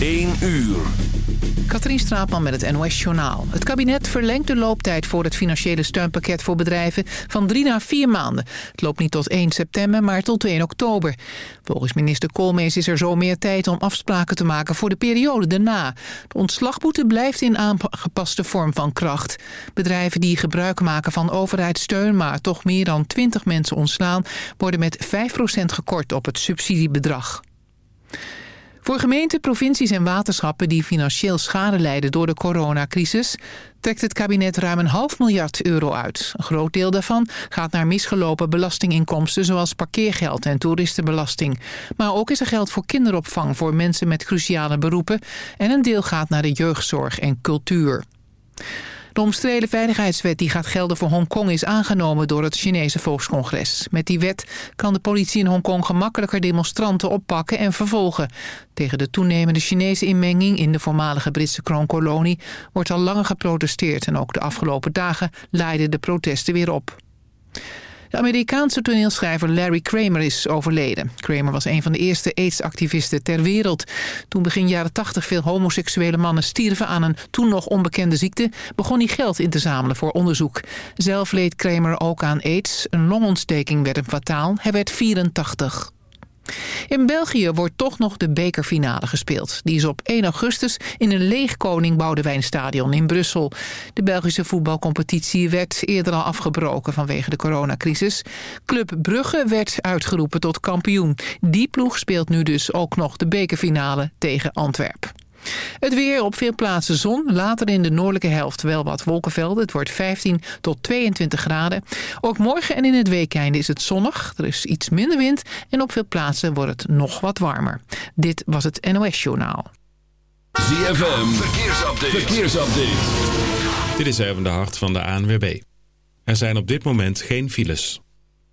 1 uur. Katrien Straatman met het NOS-journaal. Het kabinet verlengt de looptijd voor het financiële steunpakket voor bedrijven van drie naar vier maanden. Het loopt niet tot 1 september, maar tot 1 oktober. Volgens minister Koolmees is er zo meer tijd om afspraken te maken voor de periode daarna. De ontslagboete blijft in aangepaste vorm van kracht. Bedrijven die gebruik maken van overheidssteun, maar toch meer dan 20 mensen ontslaan, worden met 5% gekort op het subsidiebedrag. Voor gemeenten, provincies en waterschappen die financieel schade lijden door de coronacrisis... trekt het kabinet ruim een half miljard euro uit. Een groot deel daarvan gaat naar misgelopen belastinginkomsten... zoals parkeergeld en toeristenbelasting. Maar ook is er geld voor kinderopvang voor mensen met cruciale beroepen... en een deel gaat naar de jeugdzorg en cultuur. De omstreden veiligheidswet die gaat gelden voor Hongkong is aangenomen door het Chinese Volkscongres. Met die wet kan de politie in Hongkong gemakkelijker demonstranten oppakken en vervolgen. Tegen de toenemende Chinese inmenging in de voormalige Britse kroonkolonie wordt al langer geprotesteerd en ook de afgelopen dagen leidden de protesten weer op. De Amerikaanse toneelschrijver Larry Kramer is overleden. Kramer was een van de eerste AIDS-activisten ter wereld. Toen begin jaren 80 veel homoseksuele mannen stierven aan een toen nog onbekende ziekte... begon hij geld in te zamelen voor onderzoek. Zelf leed Kramer ook aan AIDS. Een longontsteking werd hem fataal. Hij werd 84. In België wordt toch nog de bekerfinale gespeeld. Die is op 1 augustus in een leeg Koning Boudewijnstadion in Brussel. De Belgische voetbalcompetitie werd eerder al afgebroken vanwege de coronacrisis. Club Brugge werd uitgeroepen tot kampioen. Die ploeg speelt nu dus ook nog de bekerfinale tegen Antwerpen. Het weer op veel plaatsen zon. Later in de noordelijke helft wel wat wolkenvelden. Het wordt 15 tot 22 graden. Ook morgen en in het weekende is het zonnig. Er is iets minder wind. En op veel plaatsen wordt het nog wat warmer. Dit was het NOS Journaal. ZFM. Verkeersupdate. Verkeersupdate. Dit is even de hart van de ANWB. Er zijn op dit moment geen files.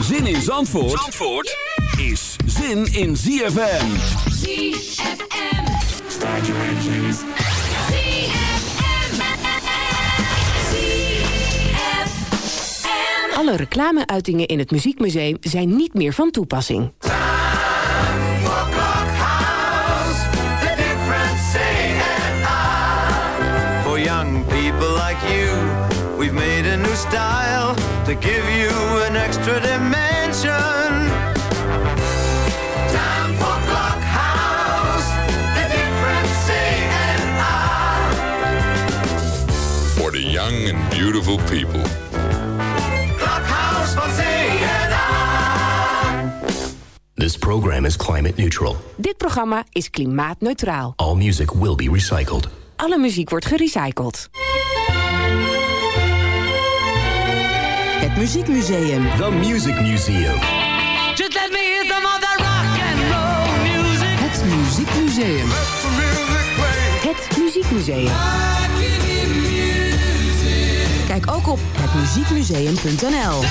Zin in Zandvoort, Zandvoort is zin in ZFM. ZFM. ZFM. Alle reclameuitingen in het Muziekmuseum zijn niet meer van toepassing. To give you an extra dimension. Time for Clockhouse, the different say and I. For the young and beautiful people. Clockhouse van I. This program is climate neutral. Dit programma is klimaatneutraal. All music will be recycled. alle muziek wordt gerecycled. Het Muziekmuseum. The Music Museum. Just let me hear some of that rock and roll music. Het Muziekmuseum. Het Muziekmuseum. Kijk ook op hetmuziekmuseum.nl.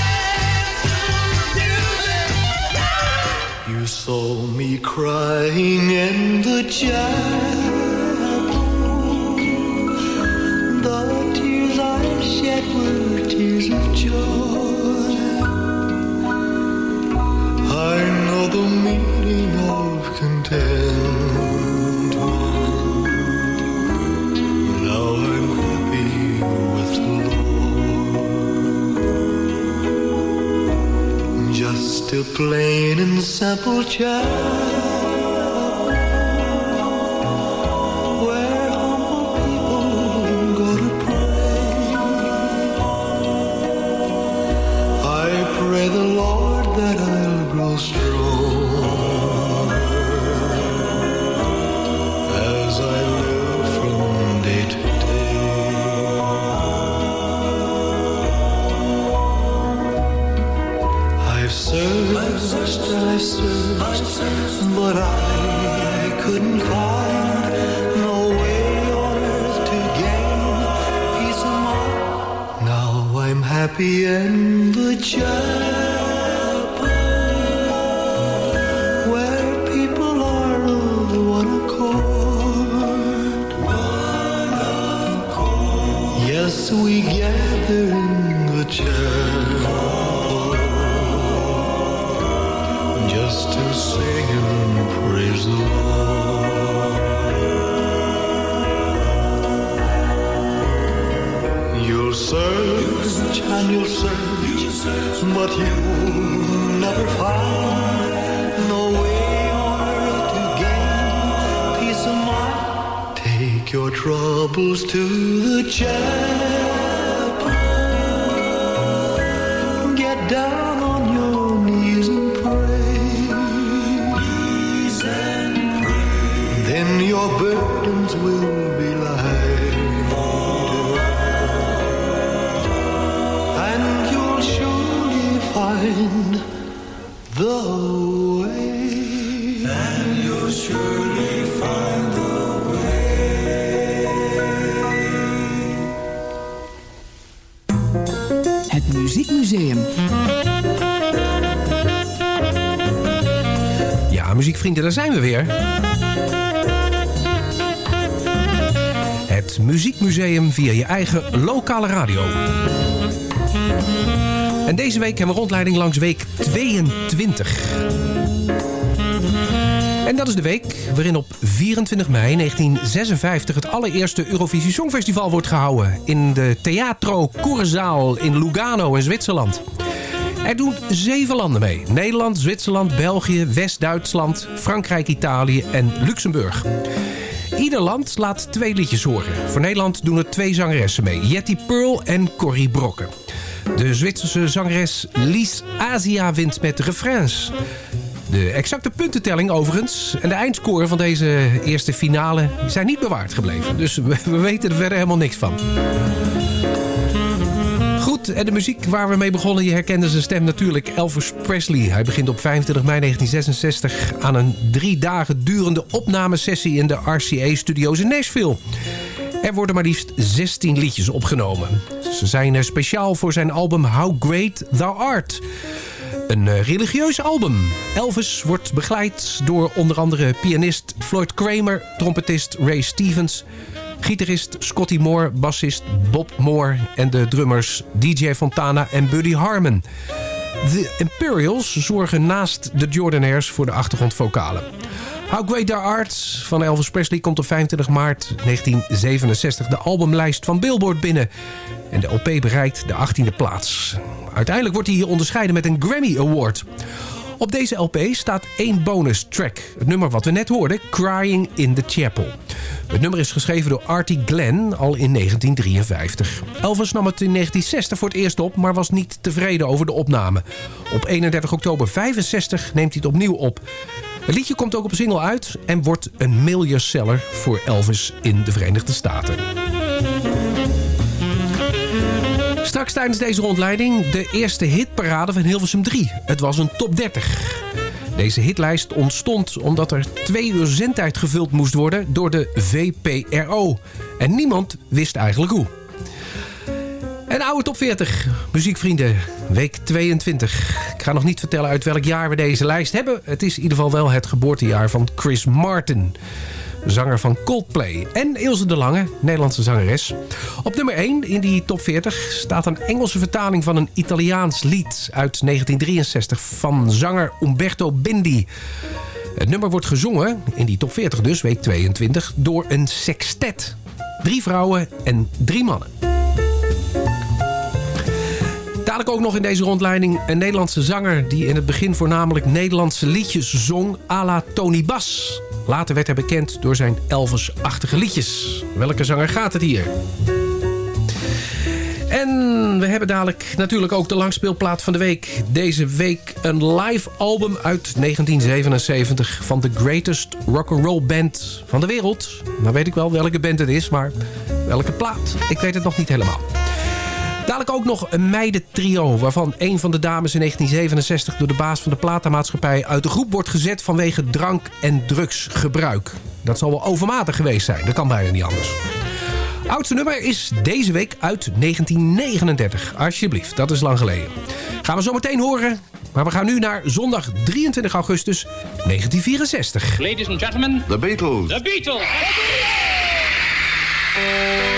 You saw me crying in the chapel. A plain and simple child. Ja, muziekvrienden, daar zijn we weer. Het Muziekmuseum via je eigen lokale radio. En deze week hebben we rondleiding langs week 22. En dat is de week waarin op 24 mei 1956 het allereerste Eurovisie Songfestival wordt gehouden. In de Teatro Curzaal in Lugano in Zwitserland. Er doen zeven landen mee. Nederland, Zwitserland, België, West-Duitsland, Frankrijk, Italië en Luxemburg. Ieder land laat twee liedjes horen. Voor Nederland doen er twee zangeressen mee. Jetty Pearl en Corrie Brokken. De Zwitserse zangeres Lies Asia wint met refrains. De exacte puntentelling overigens en de eindscore van deze eerste finale zijn niet bewaard gebleven. Dus we, we weten er verder helemaal niks van. En de muziek waar we mee begonnen, je herkende zijn stem natuurlijk Elvis Presley. Hij begint op 25 mei 1966 aan een drie dagen durende opnamesessie in de RCA-studio's in Nashville. Er worden maar liefst 16 liedjes opgenomen. Ze zijn er speciaal voor zijn album How Great Thou Art. Een eh, religieus album. Elvis wordt begeleid door onder andere pianist Floyd Kramer, trompetist Ray Stevens, gitarist Scotty Moore, bassist Bob Moore en de drummers DJ Fontana en Buddy Harmon. De Imperials zorgen naast de Jordanaires voor de achtergrondvocalen. How Great Thou Art van Elvis Presley komt op 25 maart 1967 de albumlijst van Billboard binnen. En de LP bereikt de 18e plaats. Uiteindelijk wordt hij hier onderscheiden met een Grammy Award. Op deze LP staat één bonus track. Het nummer wat we net hoorden, Crying in the Chapel. Het nummer is geschreven door Artie Glenn al in 1953. Elvis nam het in 1960 voor het eerst op, maar was niet tevreden over de opname. Op 31 oktober 65 neemt hij het opnieuw op. Het liedje komt ook op single uit en wordt een miljoenseller voor Elvis in de Verenigde Staten. Straks tijdens deze rondleiding de eerste hitparade van Hilversum 3. Het was een top 30. Deze hitlijst ontstond omdat er twee uur zendtijd gevuld moest worden door de VPRO. En niemand wist eigenlijk hoe. Een oude top 40. Muziekvrienden, week 22. Ik ga nog niet vertellen uit welk jaar we deze lijst hebben. Het is in ieder geval wel het geboortejaar van Chris Martin. Zanger van Coldplay. En Ilse de Lange, Nederlandse zangeres. Op nummer 1 in die top 40 staat een Engelse vertaling van een Italiaans lied uit 1963 van zanger Umberto Bindi. Het nummer wordt gezongen, in die top 40 dus, week 22, door een sextet. Drie vrouwen en drie mannen. Dadelijk ook nog in deze rondleiding een Nederlandse zanger... die in het begin voornamelijk Nederlandse liedjes zong à la Tony Bas. Later werd hij bekend door zijn Elvis-achtige liedjes. Welke zanger gaat het hier? En we hebben dadelijk natuurlijk ook de langspeelplaat van de week. Deze week een live album uit 1977 van de greatest rock'n'roll band van de wereld. Nou weet ik wel welke band het is, maar welke plaat? Ik weet het nog niet helemaal. Dadelijk ook nog een meidentrio... waarvan een van de dames in 1967 door de baas van de platenmaatschappij... uit de groep wordt gezet vanwege drank- en drugsgebruik. Dat zal wel overmatig geweest zijn, dat kan bijna niet anders. Oudste nummer is deze week uit 1939. Alsjeblieft, dat is lang geleden. Gaan we zo meteen horen. Maar we gaan nu naar zondag 23 augustus 1964. Ladies and gentlemen, The Beatles. the Beatles. I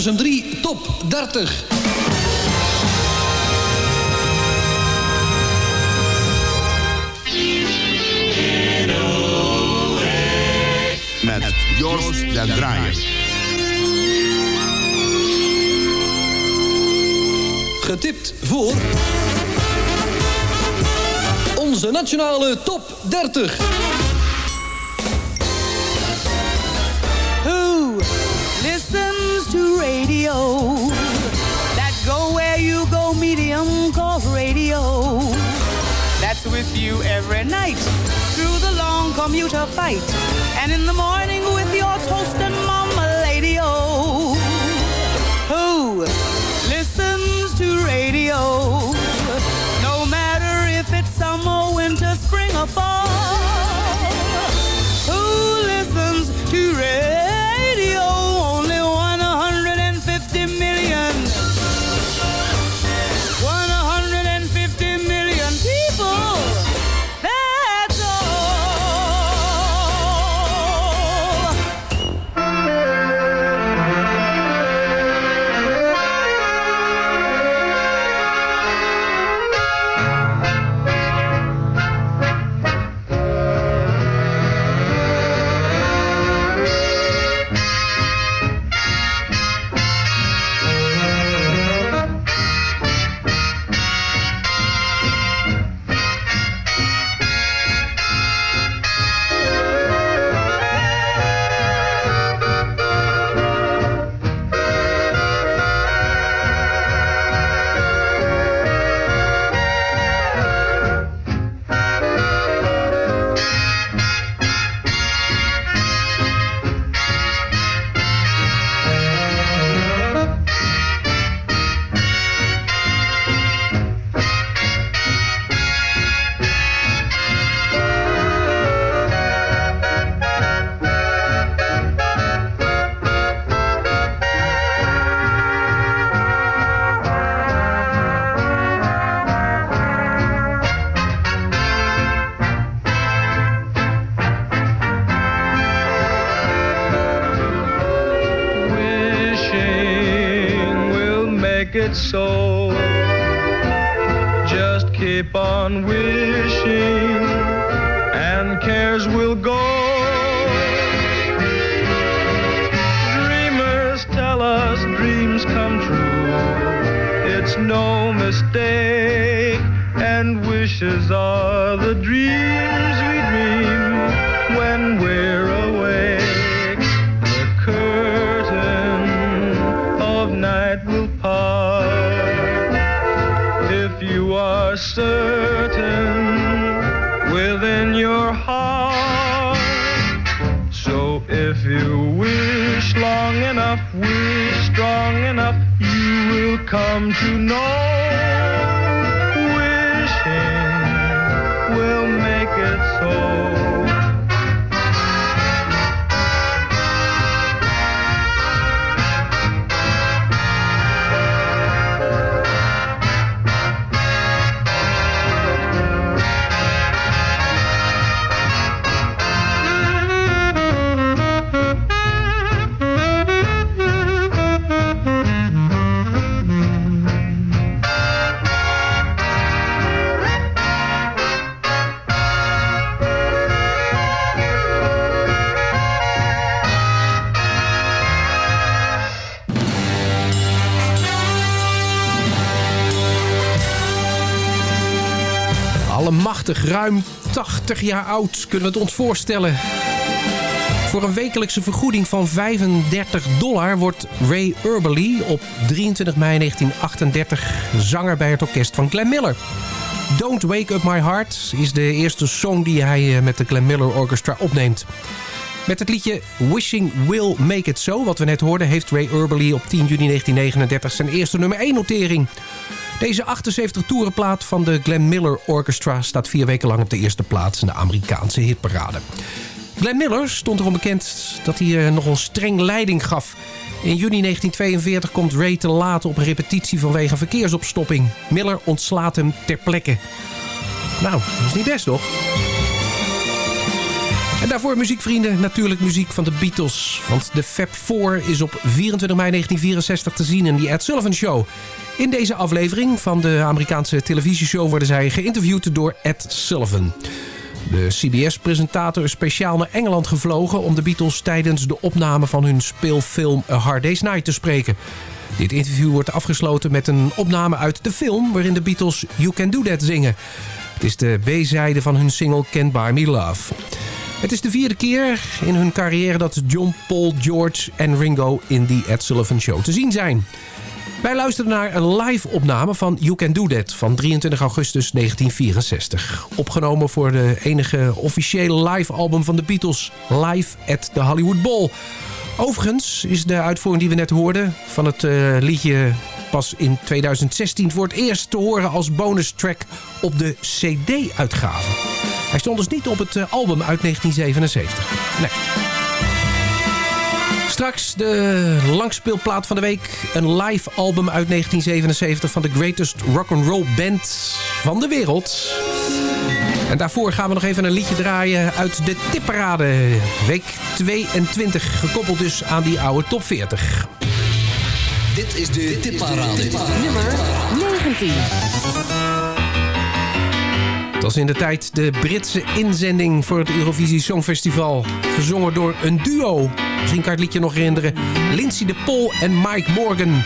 Hilversum 3 Top 30. Met Joost den Draaier. Getipt voor... Onze nationale Top 30. With you every night through the long commuter fight. And in the morning with your toast and mama make it so. Just keep on wishing, and cares will go. Dreamers tell us dreams come true. It's no mistake, and wishes are the dream come to know. ruim 80 jaar oud, kunnen we het ons voorstellen. Voor een wekelijkse vergoeding van 35 dollar wordt Ray Urberly op 23 mei 1938 zanger bij het orkest van Glenn Miller. Don't Wake Up My Heart is de eerste song die hij eh, met de Glenn Miller Orchestra opneemt. Met het liedje Wishing Will Make It So, wat we net hoorden... heeft Ray Urberly op 10 juni 1939 zijn eerste nummer 1 notering. Deze 78 toerenplaat van de Glenn Miller Orchestra... staat vier weken lang op de eerste plaats in de Amerikaanse hitparade. Glenn Miller stond erom bekend dat hij eh, nogal streng leiding gaf. In juni 1942 komt Ray te laat op repetitie vanwege verkeersopstopping. Miller ontslaat hem ter plekke. Nou, dat is niet best, toch? En daarvoor muziekvrienden, natuurlijk muziek van de Beatles. Want de Fab Four is op 24 mei 1964 te zien in The Ed Sullivan Show. In deze aflevering van de Amerikaanse televisieshow worden zij geïnterviewd door Ed Sullivan. De CBS-presentator is speciaal naar Engeland gevlogen... om de Beatles tijdens de opname van hun speelfilm A Hard Day's Night te spreken. Dit interview wordt afgesloten met een opname uit de film... waarin de Beatles You Can Do That zingen. Het is de B-zijde van hun single Can't Buy Me Love. Het is de vierde keer in hun carrière dat John, Paul, George en Ringo in The Ed Sullivan Show te zien zijn. Wij luisteren naar een live-opname van You Can Do That van 23 augustus 1964. Opgenomen voor de enige officiële live-album van de Beatles, Live at the Hollywood Bowl. Overigens is de uitvoering die we net hoorden van het eh, liedje pas in 2016 voor het eerst te horen als bonus track op de CD-uitgave. Hij stond dus niet op het eh, album uit 1977. Nee. Straks de langspeelplaat van de week. Een live album uit 1977 van de greatest rock'n'roll band van de wereld. En daarvoor gaan we nog even een liedje draaien uit de tipparade. Week 22, gekoppeld dus aan die oude top 40. Dit is de tipparade. Nummer 19. Het was in de tijd de Britse inzending voor het Eurovisie Songfestival. Gezongen door een duo. Misschien kan het liedje nog herinneren. Lindsay de Pol en Mike Morgan.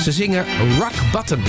Ze zingen Rock Bottom.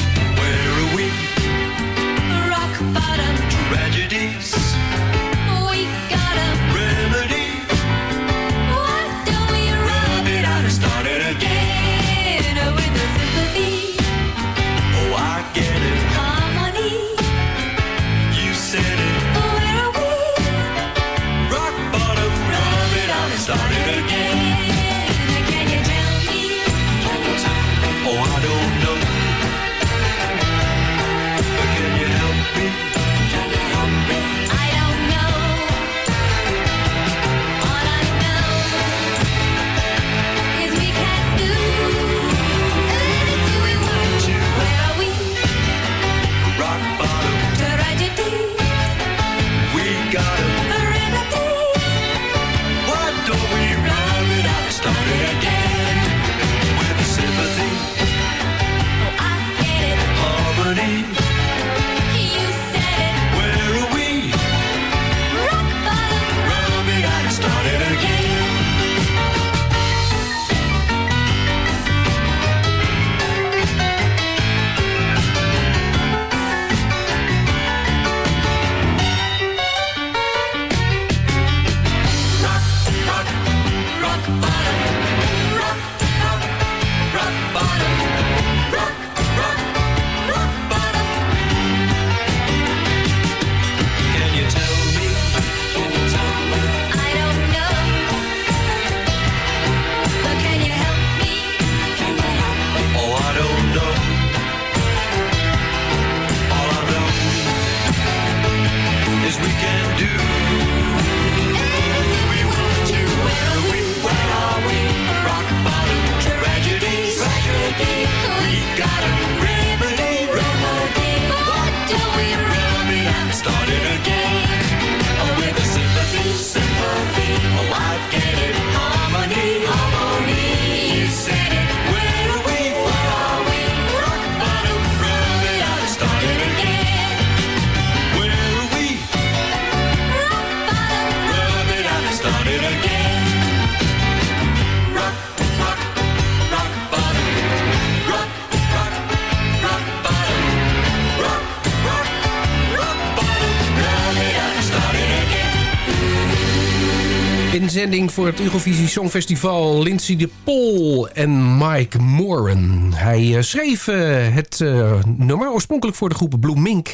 Voor het Eurovisie Songfestival Lindsay de Pol en Mike Moran. Hij eh, schreef eh, het eh, nummer oorspronkelijk voor de groep Blue Mink.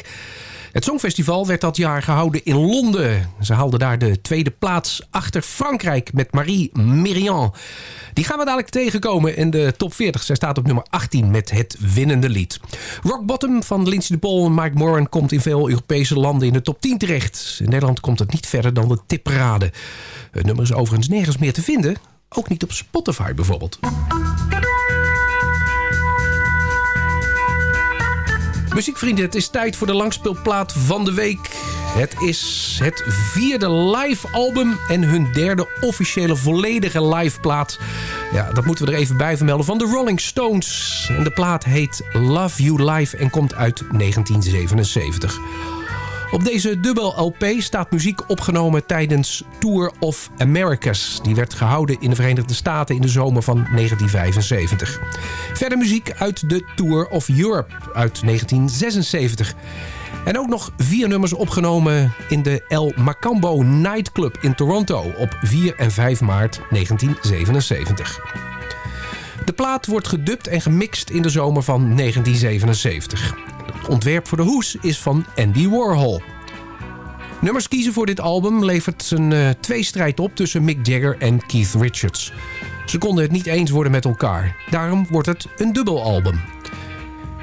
Het Songfestival werd dat jaar gehouden in Londen. Ze haalden daar de tweede plaats achter Frankrijk met Marie Merian. Die gaan we dadelijk tegenkomen in de top 40. Zij staat op nummer 18 met het winnende lied. Rock Bottom van Lindsay de Pol en Mike Moran komt in veel Europese landen in de top 10 terecht. In Nederland komt het niet verder dan de tipparade. Het nummer is overigens nergens meer te vinden. Ook niet op Spotify bijvoorbeeld. Muziekvrienden, het is tijd voor de langspeelplaat van de week. Het is het vierde live album en hun derde officiële volledige live plaat. Ja, dat moeten we er even bij vermelden van de Rolling Stones. En de plaat heet Love You Live en komt uit 1977. Op deze dubbel LP staat muziek opgenomen tijdens Tour of Americas. Die werd gehouden in de Verenigde Staten in de zomer van 1975. Verder muziek uit de Tour of Europe uit 1976. En ook nog vier nummers opgenomen in de El Macambo Nightclub in Toronto op 4 en 5 maart 1977. De plaat wordt gedubt en gemixt in de zomer van 1977. Ontwerp voor de hoes is van Andy Warhol. Nummers kiezen voor dit album levert een uh, tweestrijd op tussen Mick Jagger en Keith Richards. Ze konden het niet eens worden met elkaar. Daarom wordt het een dubbelalbum.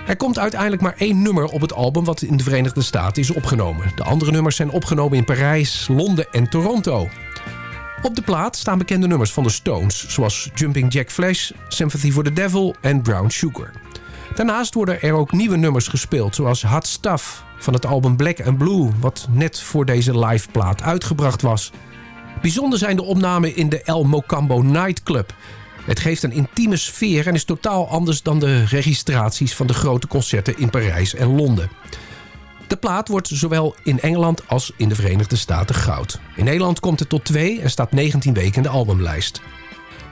Er komt uiteindelijk maar één nummer op het album wat in de Verenigde Staten is opgenomen. De andere nummers zijn opgenomen in Parijs, Londen en Toronto. Op de plaat staan bekende nummers van de Stones, zoals Jumping Jack Flash, Sympathy for the Devil en Brown Sugar. Daarnaast worden er ook nieuwe nummers gespeeld, zoals Hot Stuff van het album Black and Blue, wat net voor deze liveplaat uitgebracht was. Bijzonder zijn de opnamen in de El Mocambo Nightclub. Het geeft een intieme sfeer en is totaal anders dan de registraties van de grote concerten in Parijs en Londen. De plaat wordt zowel in Engeland als in de Verenigde Staten goud. In Nederland komt het tot twee en staat 19 weken in de albumlijst.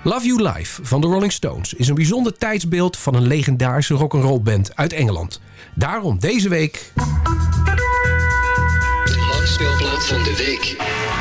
Love You Live van de Rolling Stones is een bijzonder tijdsbeeld van een legendarische rock'n'roll band uit Engeland. Daarom deze week... De van de week.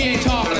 we ain't talking.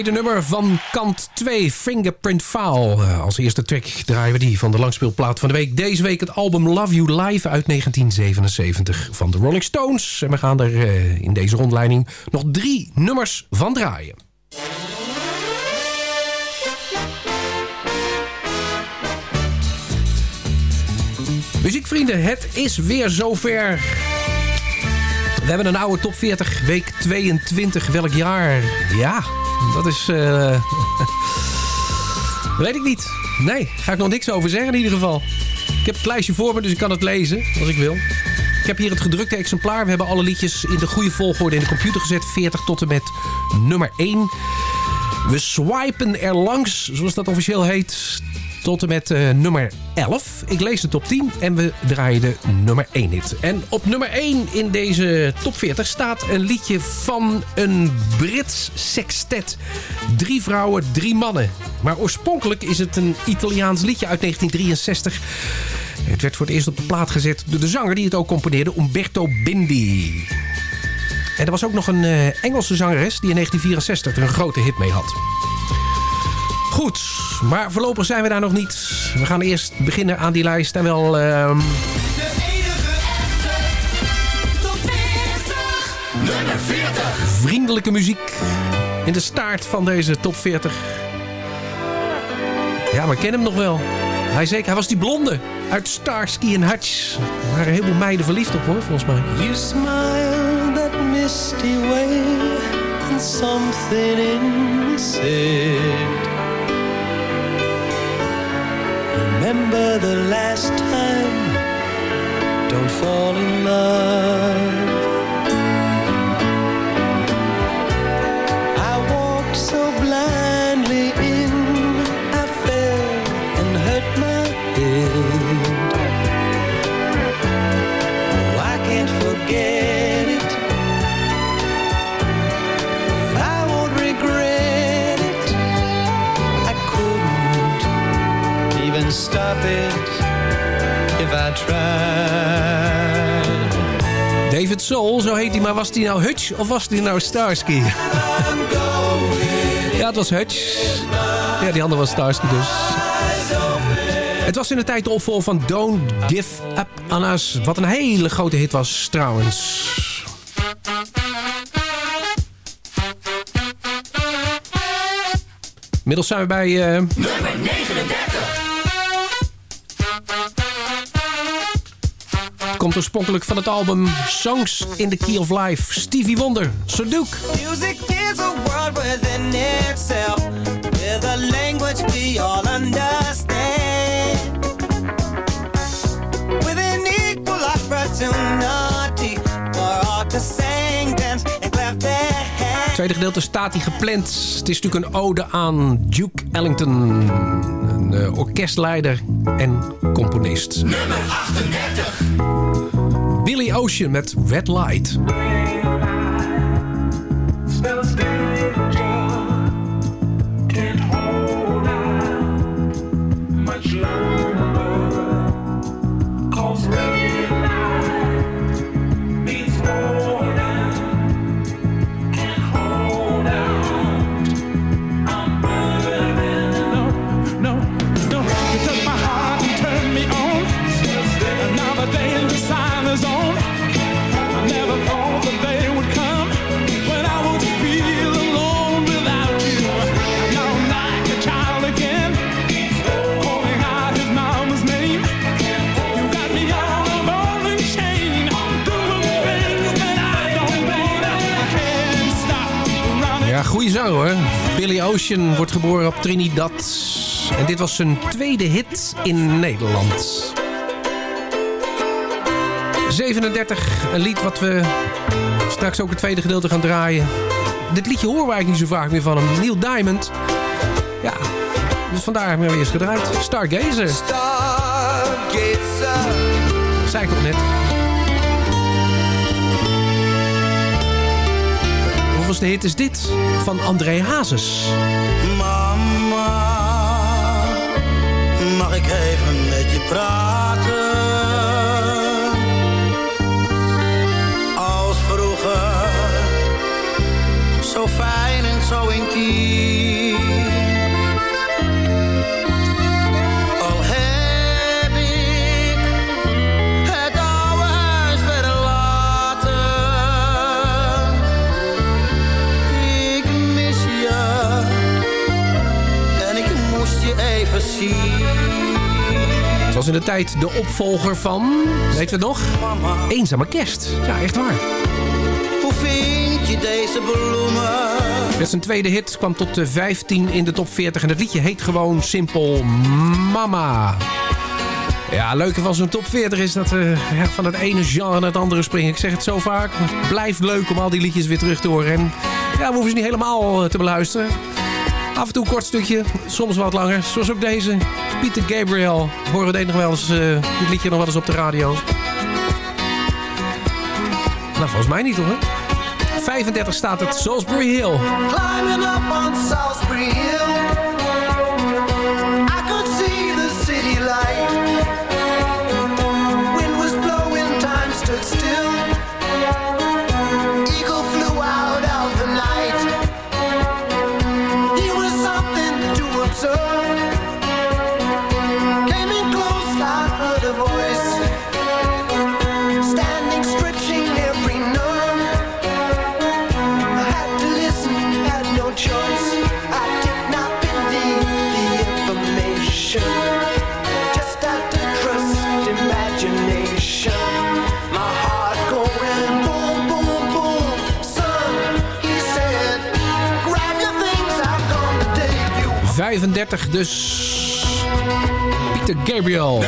Tweede nummer van kant 2, Fingerprint Foul. Eh, Als eerste track draaien we die van de langspeelplaat van de week. Deze week het album Love You Live uit 1977 van de Rolling Stones. En we gaan er eh, in deze rondleiding nog drie nummers van draaien. Muziekvrienden, het is weer zover. We hebben een oude top 40, week 22. Welk jaar? Ja, dat is... eh, Weet ik niet. Nee, ga ik nog niks over zeggen in ieder geval. Ik heb het lijstje voor me, dus ik kan het lezen als ik wil. Ik heb hier het gedrukte exemplaar. We hebben alle liedjes in de goede volgorde in de computer gezet. 40 tot en met nummer 1. We swipen er langs, zoals dat officieel heet, tot en met eh, nummer 11. Ik lees de top 10 en we draaien de nummer 1 hit. En op nummer 1 in deze top 40 staat een liedje van een Brits sextet. Drie vrouwen, drie mannen. Maar oorspronkelijk is het een Italiaans liedje uit 1963. Het werd voor het eerst op de plaat gezet door de zanger die het ook componeerde, Umberto Bindi. En er was ook nog een eh, Engelse zangeres die in 1964 er een grote hit mee had. Goed, maar voorlopig zijn we daar nog niet. We gaan eerst beginnen aan die lijst en wel... ehm, Nummer 40. vriendelijke muziek in de staart van deze top 40. Ja, maar ik ken hem nog wel. Hij, zeker, hij was die blonde uit Starsky en Hutch. Er waren heel veel meiden verliefd op hoor, volgens mij. You smile that misty way, and something in me said. Remember the last time, don't fall in love. Stop it if I tried. David Soul, zo heet hij. Maar was die nou Hutch of was die nou Starsky? ja, het was Hutch. Ja, die andere was Starsky dus. Het was in de tijd de opvolger van Don't Give Up On Us. Wat een hele grote hit was trouwens. Inmiddels zijn we bij... eh, Nummer 39. Komt oorspronkelijk van het album Songs in the Key of Life. Stevie Wonder, Sadiq. Music is a world within itself, with a language we all understand. Tweede gedeelte staat hij gepland. Het is natuurlijk een ode aan Duke Ellington. Een eh, orkestleider en componist. Nummer 38. Billy Ocean met Red Light. Zanger hoor. Billy Ocean wordt geboren op Trinidad. En dit was zijn tweede hit in Nederland. 37, een lied wat we straks ook het tweede gedeelte gaan draaien. Dit liedje horen we eigenlijk niet zo vaak meer van hem. Neil Diamond. Ja, dus vandaar hebben we eerst gedraaid. Stargazer. Zei ik toch net. Hoeveelste hit is dit? Van André Hazes. Mama, mag ik even met je praten? Als vroeger, zo fijn en zo intiem. Het was in de tijd de opvolger van, weet je het nog? Eenzame Kerst. Ja, echt waar. Hoe vind je deze bloemen? Met zijn tweede hit kwam tot de 15 in de top 40. En het liedje heet gewoon simpel Mama. Ja, het leuke van zo'n top 40 is dat we ja, van het ene genre naar het andere springen. Ik zeg het zo vaak. blijft leuk om al die liedjes weer terug te horen. En ja, we hoeven ze niet helemaal eh, te beluisteren. Af en toe een kort stukje, soms wat langer. Zoals ook deze. Pieter Gabriel. Horen we het nog wel eens, eh, dit liedje nog wel eens op de radio? Nou, volgens mij niet hoor. 35 staat het Salisbury Hill. Climbing up on Salisbury Hill, 35 dus. Pieter Gabriel.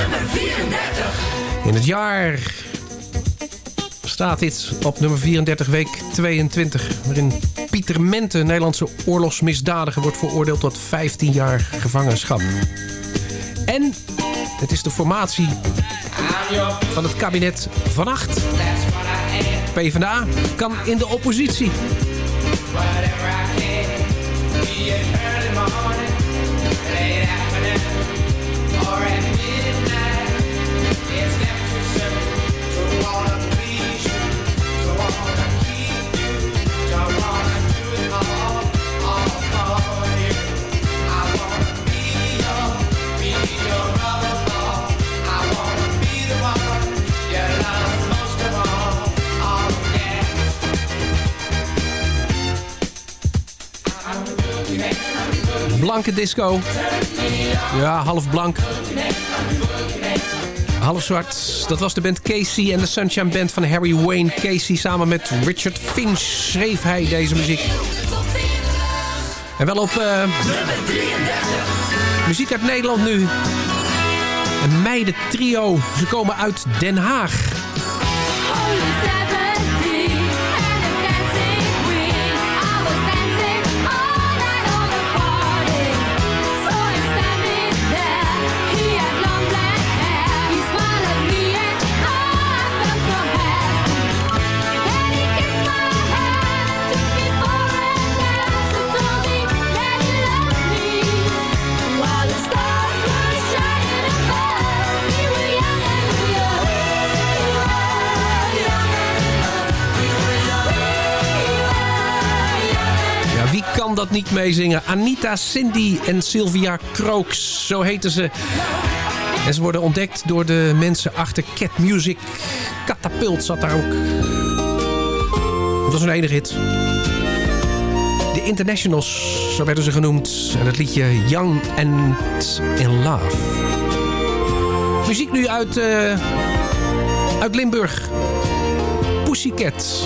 In het jaar staat dit op nummer 34 week 22. Waarin Pieter Mente, Nederlandse oorlogsmisdadiger... wordt veroordeeld tot 15 jaar gevangenschap. En het is de formatie van het kabinet vannacht. PvdA kan in de oppositie. Blanke disco. Ja, half blank. Half zwart. Dat was de band Casey en de Sunshine Band van Harry Wayne Casey. Samen met Richard Finch schreef hij deze muziek. En wel op eh, muziek uit Nederland nu. Een meiden trio. Ze komen uit Den Haag. Meezingen? Anita, Cindy en Sylvia Krooks, zo heten ze. En ze worden ontdekt door de mensen achter Cat Music. Catapult zat daar ook. Het was een enige hit. De Internationals, zo werden ze genoemd. En het liedje Young and in Love. Muziek nu uit, eh, uit Limburg. Pussycat.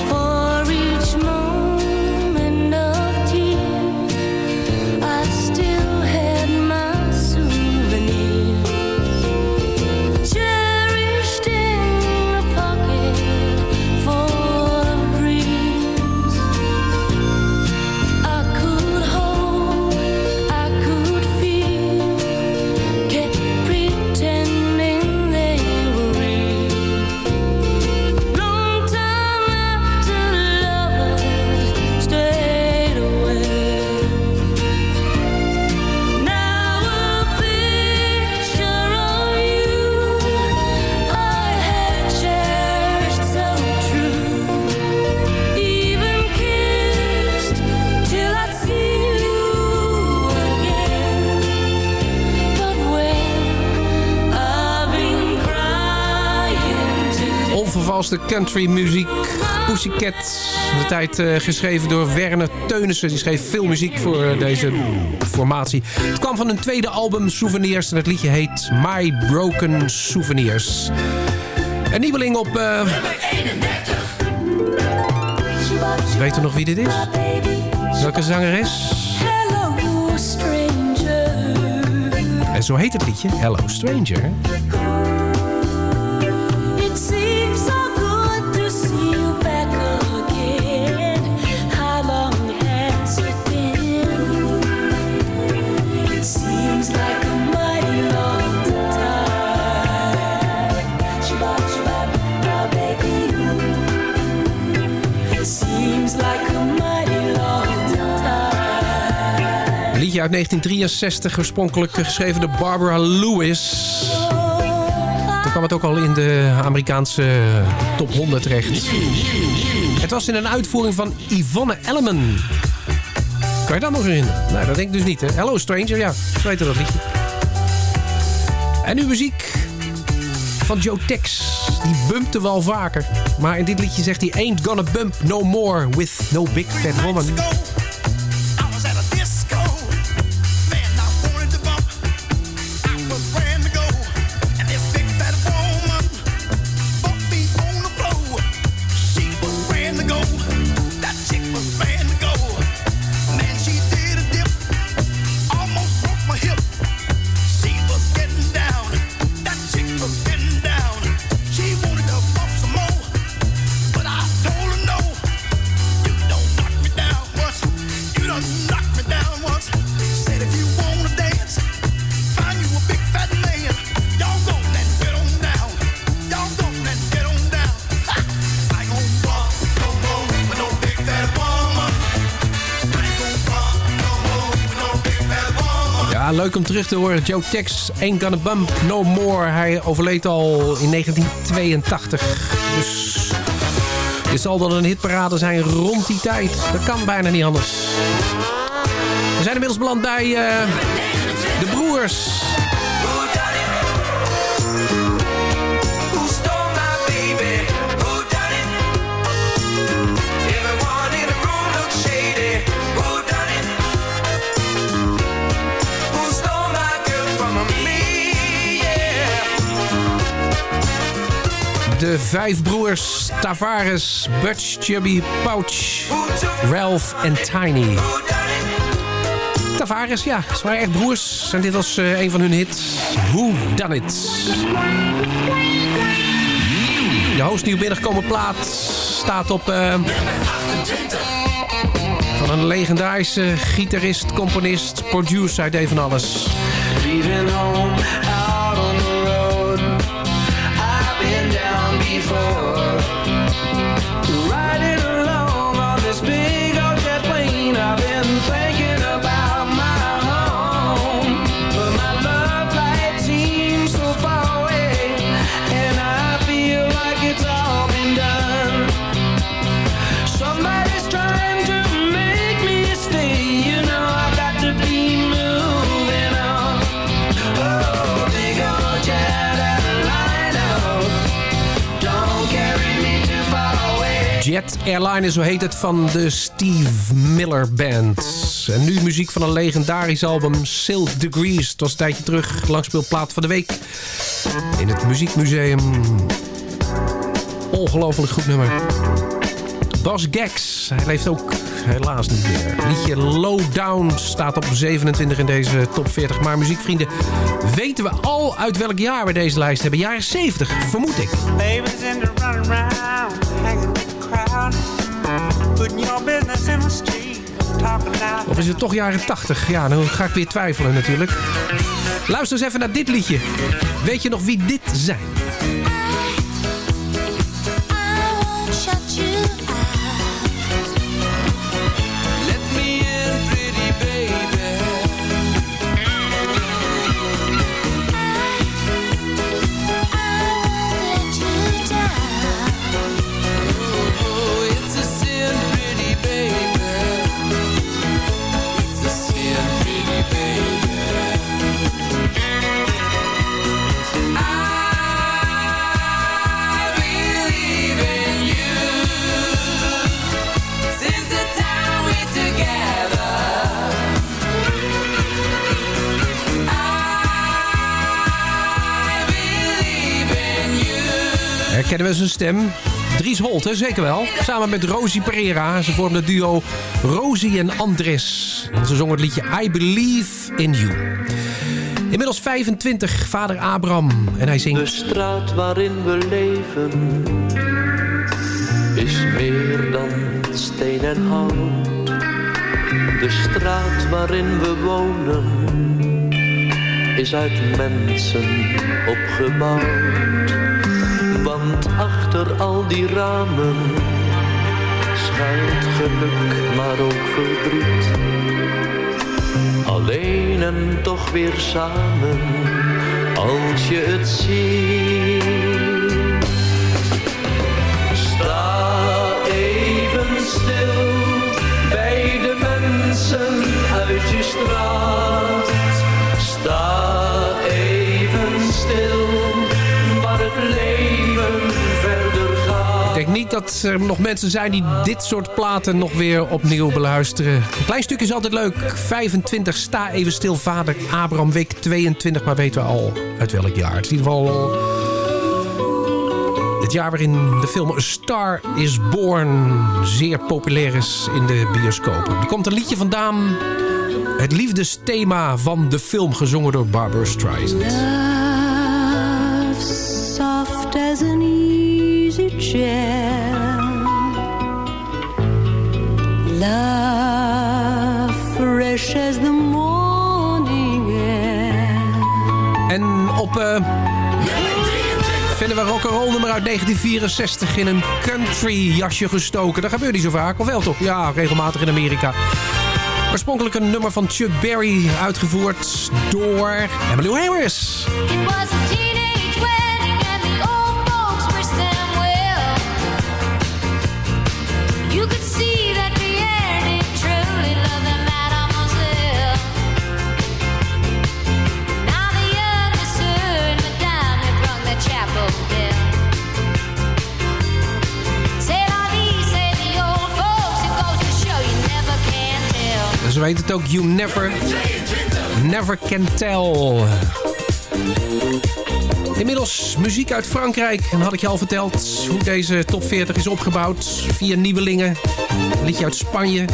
Onvervalste country muziek. Pussycat, de tijd eh, geschreven door Werner Teunissen. Die schreef veel muziek voor eh, deze formatie. Het kwam van hun tweede album Souvenirs en het liedje heet My Broken Souvenirs. Een nieuweling op... eh, Weet u nog wie dit is? Welke zangeres? Hello, stranger. En zo heet het liedje, Hello Stranger. Uit 1963, oorspronkelijk geschreven door Barbara Lewis. Toen kwam het ook al in de Amerikaanse top 100 terecht. Het was in een uitvoering van Yvonne Elliman. Kan je dat nog herinneren? Nee, dat denk ik dus niet. Hè? Hello Stranger, ja, zo heette dat liedje. En nu muziek van Joe Tex. Die bumpte wel vaker. Maar in dit liedje zegt hij... Ain't gonna bump no more with no big fat woman. Leuk om terug te horen. Joe Tex, Ain't Gonna Bump No More. Hij overleed al in 1982. Dus je zal dan een hitparade zijn rond die tijd. Dat kan bijna niet anders. We zijn inmiddels beland bij eh, de broers. De vijf broers Tavares, Butch, Chubby, Pouch, Ralph en Tiny. Tavares, ja, ze waren echt broers. En dit was eh, een van hun hits. Who Done It? De hoogstnieuw binnengekomen plaat staat op... eh, van een legendarische gitarist, componist, producer, hij deed alles. Jet Airliner, zo heet het, van de Steve Miller Band. En nu muziek van een legendarisch album, Silk Degrees. Het was een tijdje terug, langspeelplaat van de week. In het Muziekmuseum. Ongelooflijk goed nummer. Bas Gax, hij leeft ook helaas niet meer. Liedje Low Down staat op 27 in deze top 40. Maar muziekvrienden, weten we al uit welk jaar we deze lijst hebben? Jaren 70, vermoed ik. Baby's in the Of is het toch jaren 80? Ja, dan ga ik weer twijfelen natuurlijk. Luister eens even naar dit liedje. Weet je nog wie dit zijn? Let Herkennen we zijn stem? Dries Holt, hè? zeker wel. Samen met Rosie Pereira. Ze vormden het duo Rosie en Andres. Ze zongen het liedje I Believe in You. Inmiddels 25, vader Abraham. En hij zingt... De straat waarin we leven is meer dan steen en hout. De straat waarin we wonen is uit mensen opgebouwd. Achter al die ramen schuilt geluk, maar ook verdriet. Alleen en toch weer samen, als je het ziet. Dat er nog mensen zijn die dit soort platen nog weer opnieuw beluisteren. Een klein stukje is altijd leuk. 25, sta even stil, vader Abraham, week 22. Maar weten we al uit welk jaar. Het is in ieder geval het jaar waarin de film A Star is Born zeer populair is in de bioscopen. Er komt een liedje vandaan. Het liefdesthema van de film, gezongen door Barbara Streisand. Love soft as an easy chair. Love fresh as the morning air. En op... eh, vinden we rock'n'roll nummer uit 1964 in een country jasje gestoken. Dat gebeurt niet zo vaak, of wel toch? Ja, regelmatig in Amerika. Oorspronkelijk een nummer van Chuck Berry, uitgevoerd door Emily Harris. Heet het ook You Never, Never Can Tell. Inmiddels muziek uit Frankrijk. En had ik je al verteld hoe deze top 40 is opgebouwd. Vier nieuwelingen. Een liedje uit Spanje.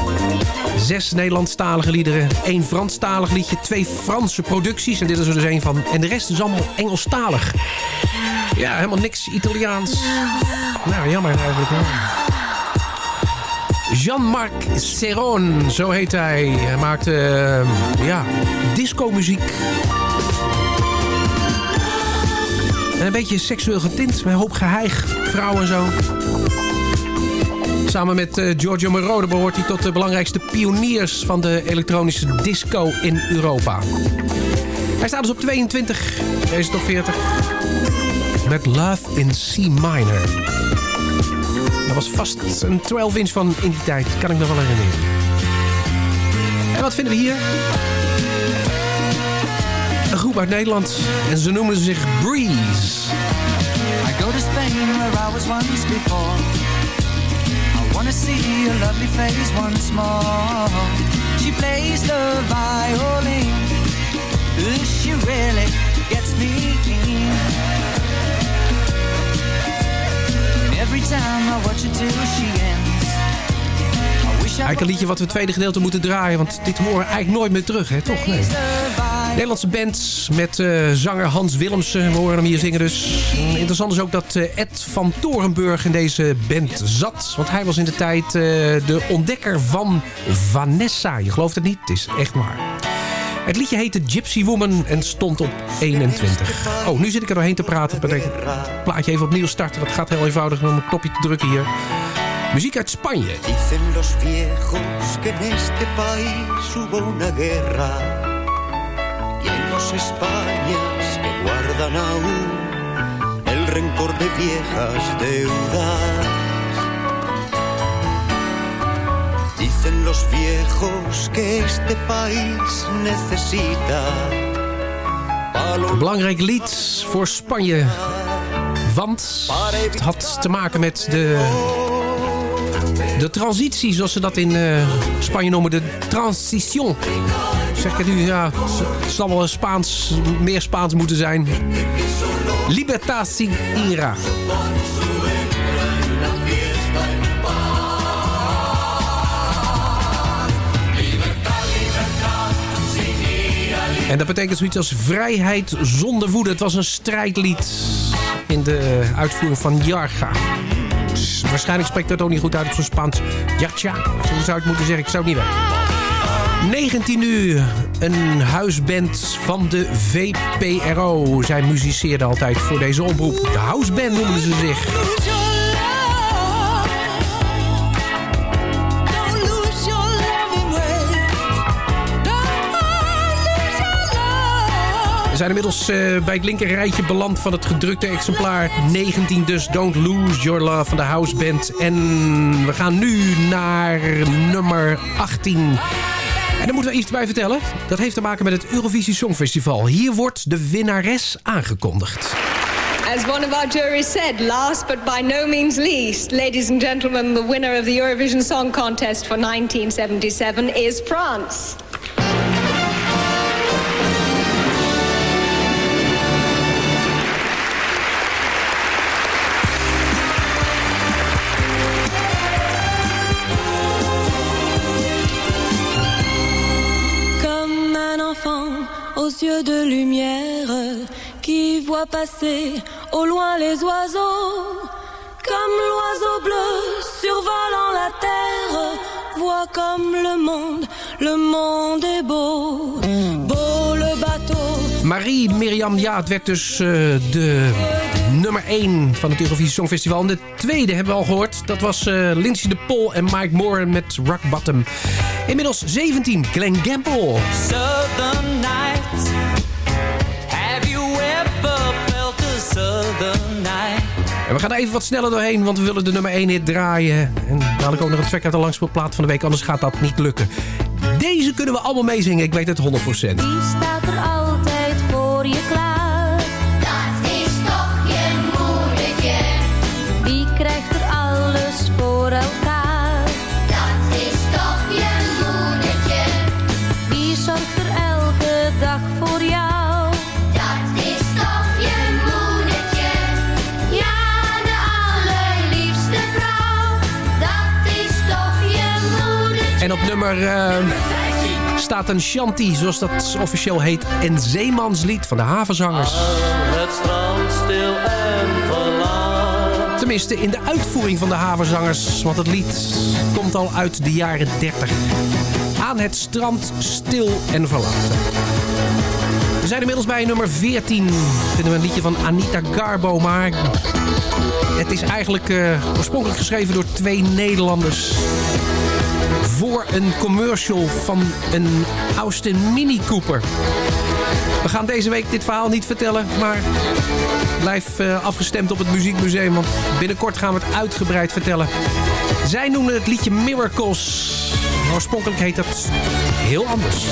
Zes Nederlandstalige liederen. één Franstalig liedje. Twee Franse producties. En dit is er dus één van. En de rest is allemaal Engelstalig. Ja, helemaal niks Italiaans. Nou, jammer eigenlijk wel. Jean-Marc Serron, zo heet hij. Hij maakte eh, ja, disco-muziek. En een beetje seksueel getint, met een hoop geheig, vrouwen en zo. Samen met eh, Giorgio Moroder behoort hij tot de belangrijkste pioniers van de elektronische disco in Europa. Hij staat dus op 22, deze top 40. Met Love in C minor. Dat was vast een 12-inch van in die tijd, kan ik me wel herinneren. En wat vinden we hier? Een groep uit Nederland. En ze noemen zich Breeze. I go to Spain where I was once before. I wanna see your lovely face once more. She plays the violin. Ooh, she really gets me in. Eigenlijk een liedje wat we het tweede gedeelte moeten draaien. Want dit horen we eigenlijk nooit meer terug, hè? Toch? Nee. Nederlandse band met eh, zanger Hans Willemsen. We horen hem hier zingen dus. Interessant is ook dat eh, Ed van Torenburg in deze band zat. Want hij was in de tijd eh, de ontdekker van Vanessa. Je gelooft het niet? Het is echt waar. Het liedje heette Gypsy Woman en stond op 21. Oh, nu zit ik er doorheen te praten. Dat betekent het plaatje even opnieuw starten. Dat gaat heel eenvoudig om een knopje te drukken hier. Muziek uit Spanje. Dicen los viejos que en este país hubo una guerra y hay dos Españas que guardan aún el rencor de viejas deudas. Dicen los viejos que este país necesita Een belangrijk lied voor Spanje. Want het had te maken met de, de transitie, zoals ze dat in eh, Spanje noemen. De transition. Zeg ik nu, ja, het zal wel Spaans, meer Spaans moeten zijn. Libertad sin ira. En dat betekent zoiets als vrijheid zonder woede. Het was een strijdlied in de uitvoering van Jarga. Waarschijnlijk spreekt dat ook niet goed uit op zijn Spaans. Jarcha, zo zou ik moeten zeggen. Ik zou het niet weten. 19 uur, een huisband van de VPRO. Zij muziceerden altijd voor deze oproep. De houseband noemden ze zich. Zijn inmiddels eh, bij het linker rijtje beland van het gedrukte exemplaar. 19 dus, Don't Lose Your Love van de houseband. En we gaan nu naar nummer 18. En daar moeten we iets bij vertellen. Dat heeft te maken met het Eurovisie Songfestival. Hier wordt de winnares aangekondigd. As one of our juries said, last but by no means least, ladies and gentlemen, the winner of the Eurovision Song Contest for 1977 is France. Yeux de lumière qui voit passer au loin les oiseaux. Comme l'oiseau bleu survolant la terre, voit comme le monde, le monde est beau. Beau le bateau. Marie Miriam, ja, het werd dus eh, de nummer 1 van het Eurovisie Songfestival. En de tweede hebben we al gehoord. Dat was eh, Lindsay de Pol en Mike Moore met Rock Bottom. Inmiddels 17, Glenn Gamble. Southern nights. We gaan er even wat sneller doorheen, want we willen de nummer 1 hit draaien. En dadelijk ook nog een track uit de langspeelplaat van de week, anders gaat dat niet lukken. Deze kunnen we allemaal meezingen, ik weet het 100%. Wie staat er altijd voor je klaar? Nummer eh, staat een shanty, zoals dat officieel heet. Een zeemanslied van de havenzangers. Het strand stil en verlaat. Tenminste, in de uitvoering van de havenzangers. Want het lied komt al uit de jaren 30. Aan het strand stil en verlaten. We zijn inmiddels bij nummer 14. Vinden we een liedje van Anita Garbo. Maar het is eigenlijk eh, oorspronkelijk geschreven door twee Nederlanders. Voor een commercial van een Austin Mini Cooper. We gaan deze week dit verhaal niet vertellen, maar blijf eh, afgestemd op het Muziekmuseum, want binnenkort gaan we het uitgebreid vertellen. Zij noemen het liedje Miracles. Oorspronkelijk heet dat heel anders.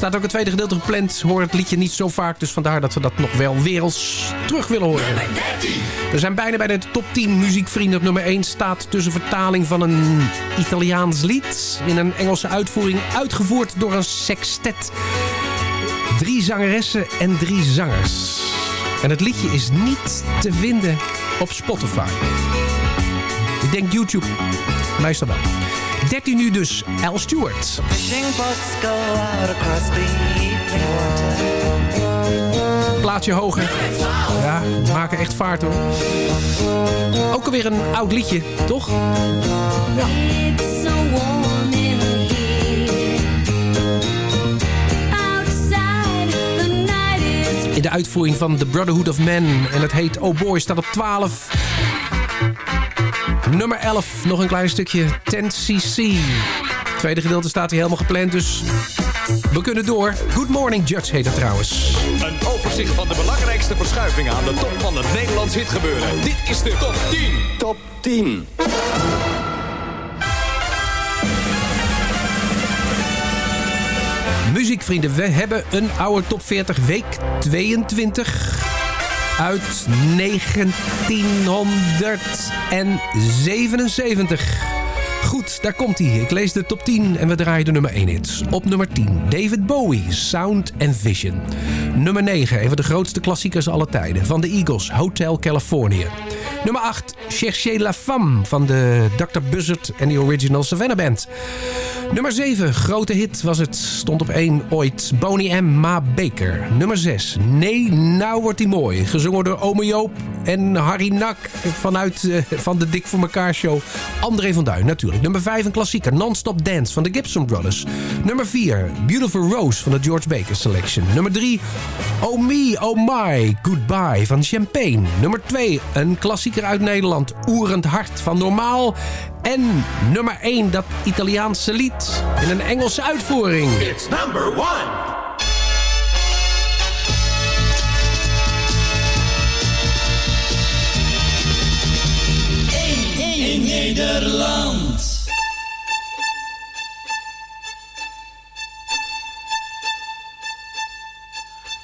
Staat ook een tweede gedeelte gepland. Hoor het liedje niet zo vaak, dus vandaar dat we dat nog wel werelds terug willen horen. We zijn bijna bij de top 10 muziekvrienden. Nummer 1 staat tussen vertaling van een Italiaans lied... in een Engelse uitvoering, uitgevoerd door een sextet. Drie zangeressen en drie zangers. En het liedje is niet te vinden op Spotify. Ik denk YouTube. Meestal wel. 13 uur dus, Al Stewart. Plaatje hoger. Ja, maken echt vaart hoor. Ook alweer een oud liedje, toch? Ja. In de uitvoering van The Brotherhood of Man. En het heet Oh Boy, staat op 12. Nummer 11, nog een klein stukje. 10cc. Tweede gedeelte staat hier helemaal gepland, dus we kunnen door. Good Morning Judge heet het trouwens. Een overzicht van de belangrijkste verschuivingen aan de top van het Nederlands hitgebeuren. Dit is de top 10. Top 10. Muziekvrienden, we hebben een oude top 40 week 22 uit 1977. Goed, daar komt hij. Ik lees de top 10 en we draaien de nummer 1 hits. Op nummer 10, David Bowie, Sound and Vision. Nummer 9, een van de grootste klassiekers aller tijden. Van de Eagles, Hotel California. Nummer 8, Cherchez la femme van de Dr. Buzzard en de Original Savannah Band. Nummer 7, grote hit was het. Stond op 1 ooit. Boney M. Ma Baker. Nummer 6, Nee, nou wordt hij mooi. Gezongen door Ome Joop en Harry Nak vanuit eh, van de Dik voor mekaar show. André van Duin natuurlijk. Nummer 5, een klassieker. Non-Stop Dance van de Gibson Brothers. Nummer 4, Beautiful Rose van de George Baker Selection. Nummer 3, Oh Me, Oh My, Goodbye van Champagne. Nummer 2, een klassieker uit Nederland. Oerend Hart van Normaal. En nummer 1, dat Italiaanse lied in een Engelse uitvoering. It's number one. in Nederland.